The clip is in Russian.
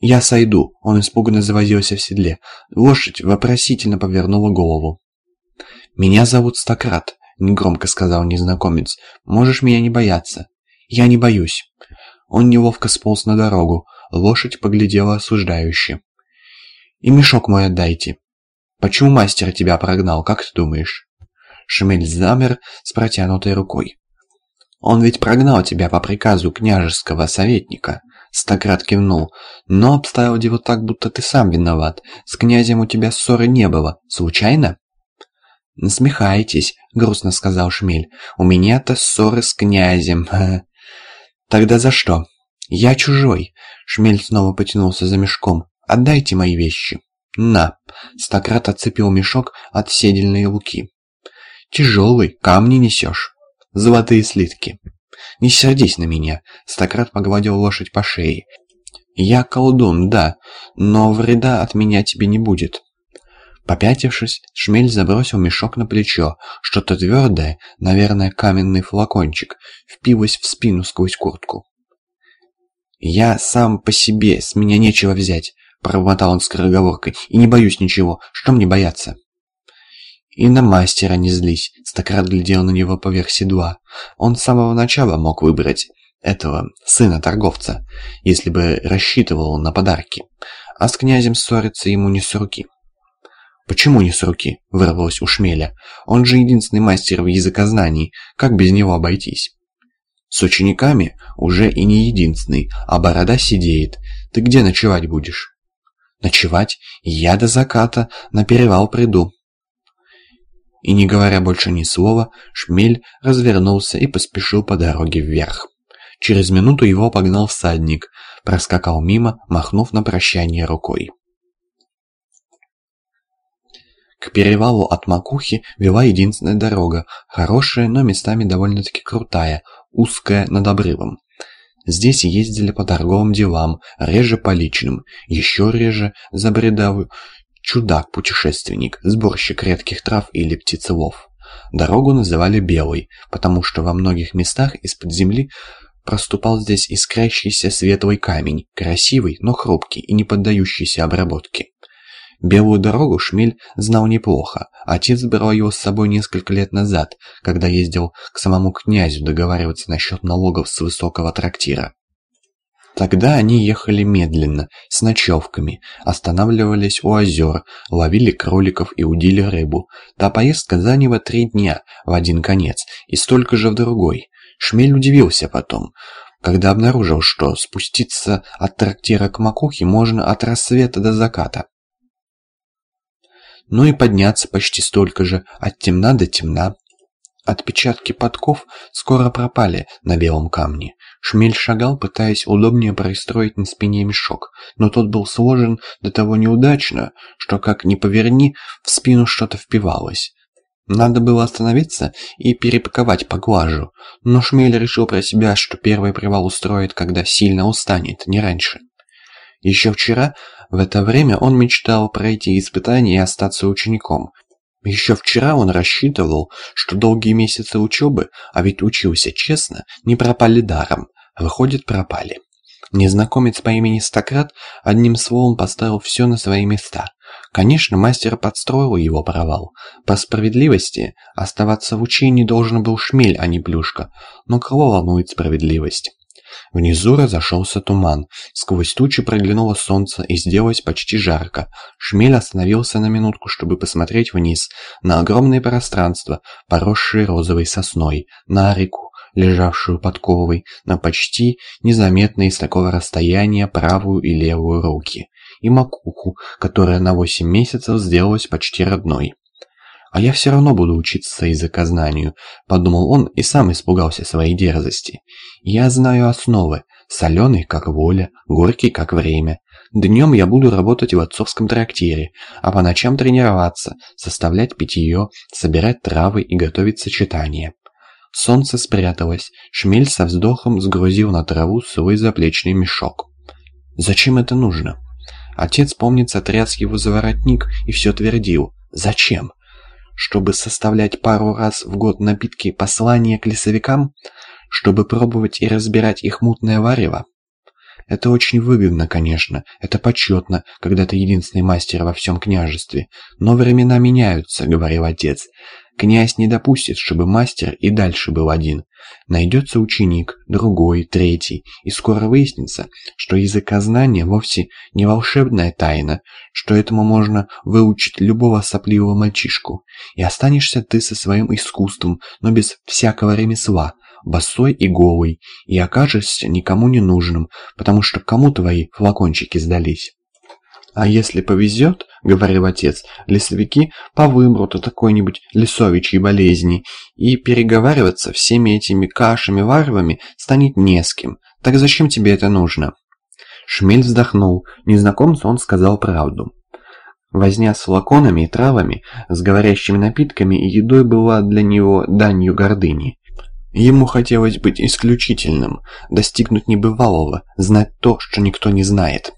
«Я сойду», — он испуганно завозился в седле. Лошадь вопросительно повернула голову. «Меня зовут Стократ», — негромко сказал незнакомец. «Можешь меня не бояться». «Я не боюсь». Он неловко сполз на дорогу. Лошадь поглядела осуждающе. «И мешок мой отдайте». «Почему мастер тебя прогнал, как ты думаешь?» Шмель замер с протянутой рукой. «Он ведь прогнал тебя по приказу княжеского советника», — Стократ кивнул. «Но обставил дело так, будто ты сам виноват. С князем у тебя ссоры не было. Случайно?» «Насмехаетесь», — грустно сказал Шмель. «У меня-то ссоры с князем». «Тогда за что?» «Я чужой», — Шмель снова потянулся за мешком. «Отдайте мои вещи». «На!» — Стократ отцепил мешок от седельной луки. «Тяжелый, камни несешь. Золотые слитки». «Не сердись на меня», — Стократ погладил лошадь по шее. «Я колдун, да, но вреда от меня тебе не будет». Попятившись, Шмель забросил мешок на плечо. Что-то твердое, наверное, каменный флакончик, впилось в спину сквозь куртку. «Я сам по себе, с меня нечего взять», — промотал он скороговоркой, — «и не боюсь ничего. Что мне бояться?» «И на мастера не злись», — Стократ глядел на него поверх седла. Он с самого начала мог выбрать этого, сына торговца, если бы рассчитывал на подарки. А с князем ссориться ему не с руки. «Почему не с руки?» – вырвалось у Шмеля. «Он же единственный мастер в языкознании. Как без него обойтись?» «С учениками уже и не единственный, а борода сидеет. Ты где ночевать будешь?» «Ночевать? Я до заката на перевал приду». И не говоря больше ни слова, Шмель развернулся и поспешил по дороге вверх. Через минуту его погнал всадник, проскакал мимо, махнув на прощание рукой. К перевалу от Макухи вела единственная дорога, хорошая, но местами довольно-таки крутая, узкая над обрывом. Здесь ездили по торговым делам, реже по личным, еще реже забредавы чудак-путешественник, сборщик редких трав или птицелов. Дорогу называли Белой, потому что во многих местах из-под земли проступал здесь искрящийся светлый камень, красивый, но хрупкий и не поддающийся обработке. Белую дорогу Шмель знал неплохо. Отец брал его с собой несколько лет назад, когда ездил к самому князю договариваться насчет налогов с высокого трактира. Тогда они ехали медленно, с ночевками, останавливались у озер, ловили кроликов и удили рыбу. Та поездка заняла три дня в один конец и столько же в другой. Шмель удивился потом, когда обнаружил, что спуститься от трактира к макухе можно от рассвета до заката ну и подняться почти столько же, от темна до темна. Отпечатки подков скоро пропали на белом камне. Шмель шагал, пытаясь удобнее пристроить на спине мешок, но тот был сложен до того неудачно, что, как ни поверни, в спину что-то впивалось. Надо было остановиться и перепаковать поглажу, но Шмель решил про себя, что первый привал устроит, когда сильно устанет, не раньше. Еще вчера в это время он мечтал пройти испытание и остаться учеником. Еще вчера он рассчитывал, что долгие месяцы учебы, а ведь учился честно, не пропали даром. Выходит, пропали. Незнакомец по имени Стократ одним словом поставил все на свои места. Конечно, мастер подстроил его провал. По справедливости, оставаться в учении должен был шмель, а не плюшка. Но кого волнует справедливость? Внизу разошелся туман. Сквозь тучи проглянуло солнце и сделалось почти жарко. Шмель остановился на минутку, чтобы посмотреть вниз, на огромное пространство, поросшее розовой сосной, на реку, лежавшую под ковой, на почти незаметные с такого расстояния правую и левую руки, и макуху, которая на восемь месяцев сделалась почти родной. «А я все равно буду учиться языкознанию», — подумал он и сам испугался своей дерзости. «Я знаю основы. Соленый, как воля, горький, как время. Днем я буду работать в отцовском трактире, а по ночам тренироваться, составлять питье, собирать травы и готовить сочетания». Солнце спряталось, шмель со вздохом сгрузил на траву свой заплечный мешок. «Зачем это нужно?» Отец, помнится, тряс его за воротник и все твердил. «Зачем?» Чтобы составлять пару раз в год напитки послания к лесовикам, чтобы пробовать и разбирать их мутное варево? Это очень выгодно, конечно, это почетно, когда ты единственный мастер во всем княжестве. Но времена меняются, говорил отец. Князь не допустит, чтобы мастер и дальше был один. Найдется ученик, другой, третий, и скоро выяснится, что языкознание вовсе не волшебная тайна, что этому можно выучить любого сопливого мальчишку, и останешься ты со своим искусством, но без всякого ремесла, босой и голый, и окажешься никому не нужным, потому что кому твои флакончики сдались. «А если повезет, — говорил отец, — лесовики повымрут от какой-нибудь лесовичьей болезни, и переговариваться всеми этими кашами-варвами станет не с кем. Так зачем тебе это нужно?» Шмель вздохнул. Незнакомцу он сказал правду. Возня с флаконами и травами, с говорящими напитками и едой была для него данью гордыни. Ему хотелось быть исключительным, достигнуть небывалого, знать то, что никто не знает.